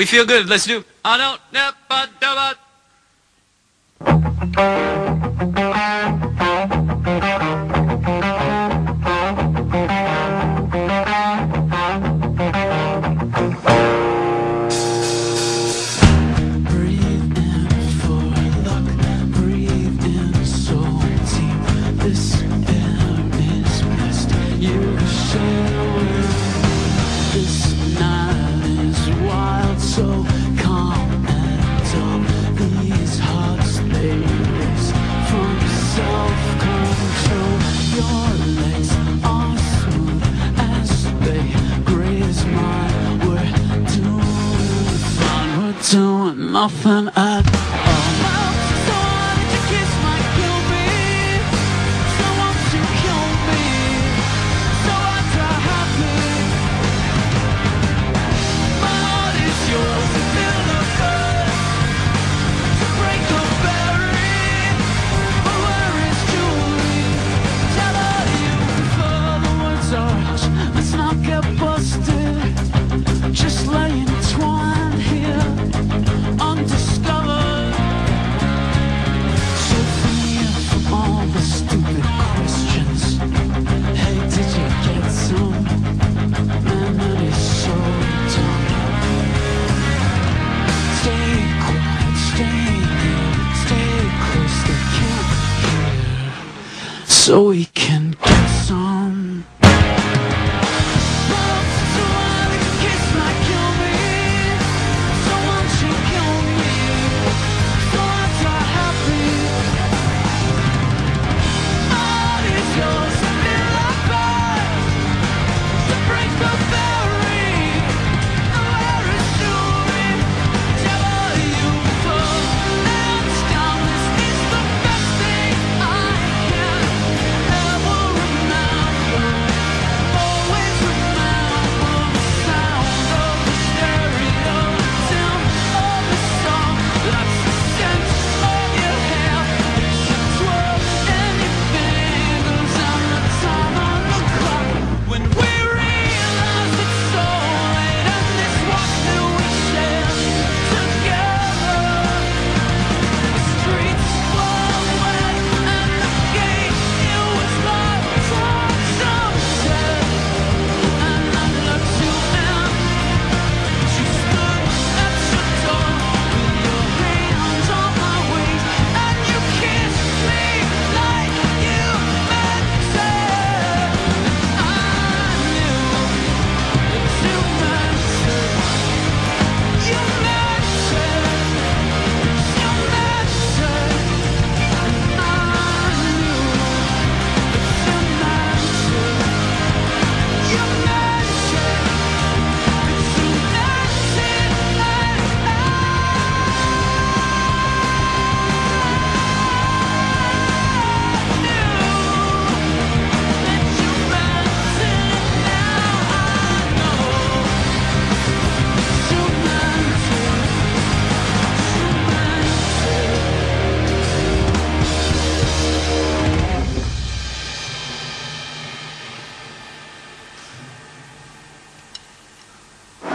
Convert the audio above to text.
We feel good. Let's do. I don't. never nothing at all. so we can get some.